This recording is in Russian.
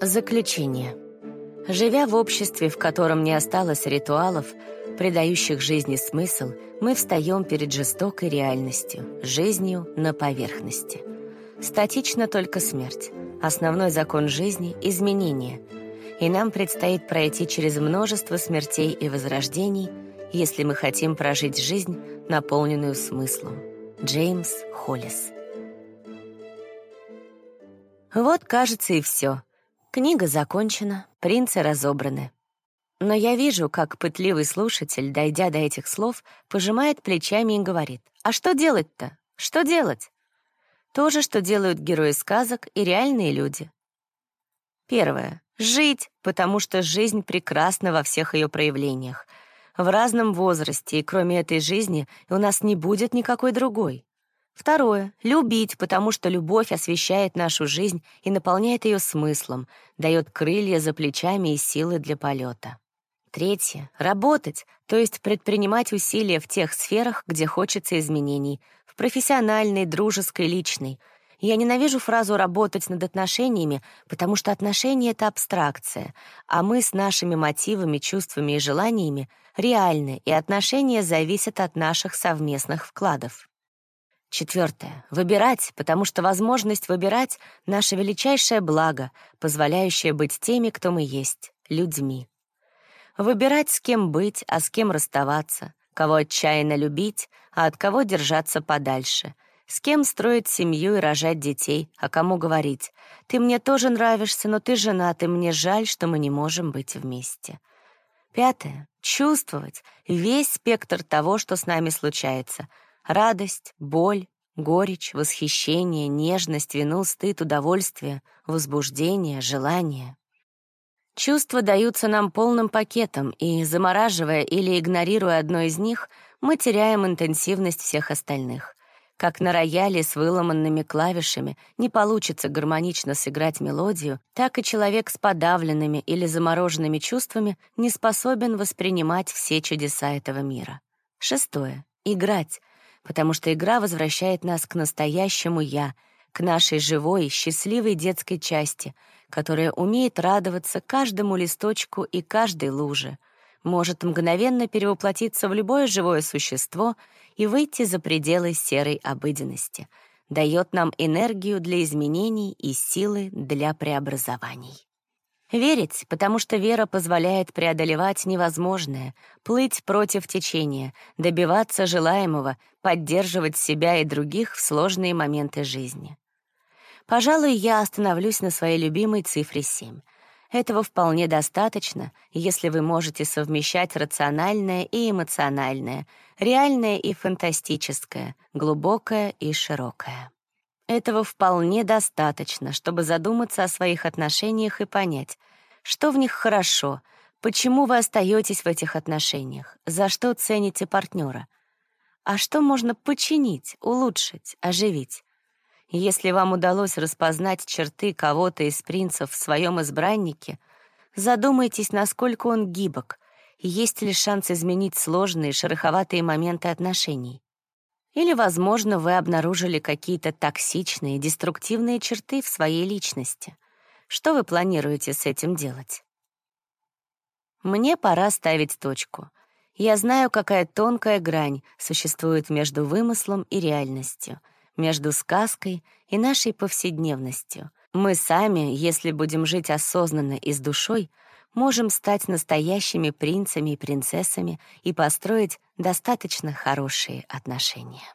Заключение. Живя в обществе, в котором не осталось ритуалов, придающих жизни смысл, мы встаем перед жестокой реальностью, жизнью на поверхности. Статична только смерть. Основной закон жизни — изменение. И нам предстоит пройти через множество смертей и возрождений, если мы хотим прожить жизнь, наполненную смыслом. Джеймс Холлис Вот, кажется, и все. Книга закончена, принцы разобраны. Но я вижу, как пытливый слушатель, дойдя до этих слов, пожимает плечами и говорит, «А что делать-то? Что делать?» То же, что делают герои сказок и реальные люди. Первое. Жить, потому что жизнь прекрасна во всех ее проявлениях. В разном возрасте, и кроме этой жизни у нас не будет никакой другой. Второе — любить, потому что любовь освещает нашу жизнь и наполняет ее смыслом, дает крылья за плечами и силы для полета. Третье — работать, то есть предпринимать усилия в тех сферах, где хочется изменений, в профессиональной, дружеской, личной. Я ненавижу фразу «работать над отношениями», потому что отношения — это абстракция, а мы с нашими мотивами, чувствами и желаниями реальны, и отношения зависят от наших совместных вкладов. Четвертое. Выбирать, потому что возможность выбирать — наше величайшее благо, позволяющее быть теми, кто мы есть, людьми. Выбирать, с кем быть, а с кем расставаться, кого отчаянно любить, а от кого держаться подальше, с кем строить семью и рожать детей, а кому говорить «ты мне тоже нравишься, но ты женат, и мне жаль, что мы не можем быть вместе». Пятое. Чувствовать весь спектр того, что с нами случается — Радость, боль, горечь, восхищение, нежность, вину, стыд, удовольствие, возбуждение, желание. Чувства даются нам полным пакетом, и, замораживая или игнорируя одно из них, мы теряем интенсивность всех остальных. Как на рояле с выломанными клавишами не получится гармонично сыграть мелодию, так и человек с подавленными или замороженными чувствами не способен воспринимать все чудеса этого мира. Шестое. Играть, потому что игра возвращает нас к настоящему «я», к нашей живой, счастливой детской части, которая умеет радоваться каждому листочку и каждой луже, может мгновенно перевоплотиться в любое живое существо и выйти за пределы серой обыденности, дает нам энергию для изменений и силы для преобразований. Верить, потому что вера позволяет преодолевать невозможное, плыть против течения, добиваться желаемого, поддерживать себя и других в сложные моменты жизни. Пожалуй, я остановлюсь на своей любимой цифре 7. Этого вполне достаточно, если вы можете совмещать рациональное и эмоциональное, реальное и фантастическое, глубокое и широкое. Этого вполне достаточно, чтобы задуматься о своих отношениях и понять, что в них хорошо, почему вы остаетесь в этих отношениях, за что цените партнера, а что можно починить, улучшить, оживить. Если вам удалось распознать черты кого-то из принцев в своем избраннике, задумайтесь, насколько он гибок, есть ли шанс изменить сложные, шероховатые моменты отношений. Или, возможно, вы обнаружили какие-то токсичные, деструктивные черты в своей личности. Что вы планируете с этим делать? Мне пора ставить точку. Я знаю, какая тонкая грань существует между вымыслом и реальностью, между сказкой и нашей повседневностью. Мы сами, если будем жить осознанно и с душой, можем стать настоящими принцами и принцессами и построить достаточно хорошие отношения.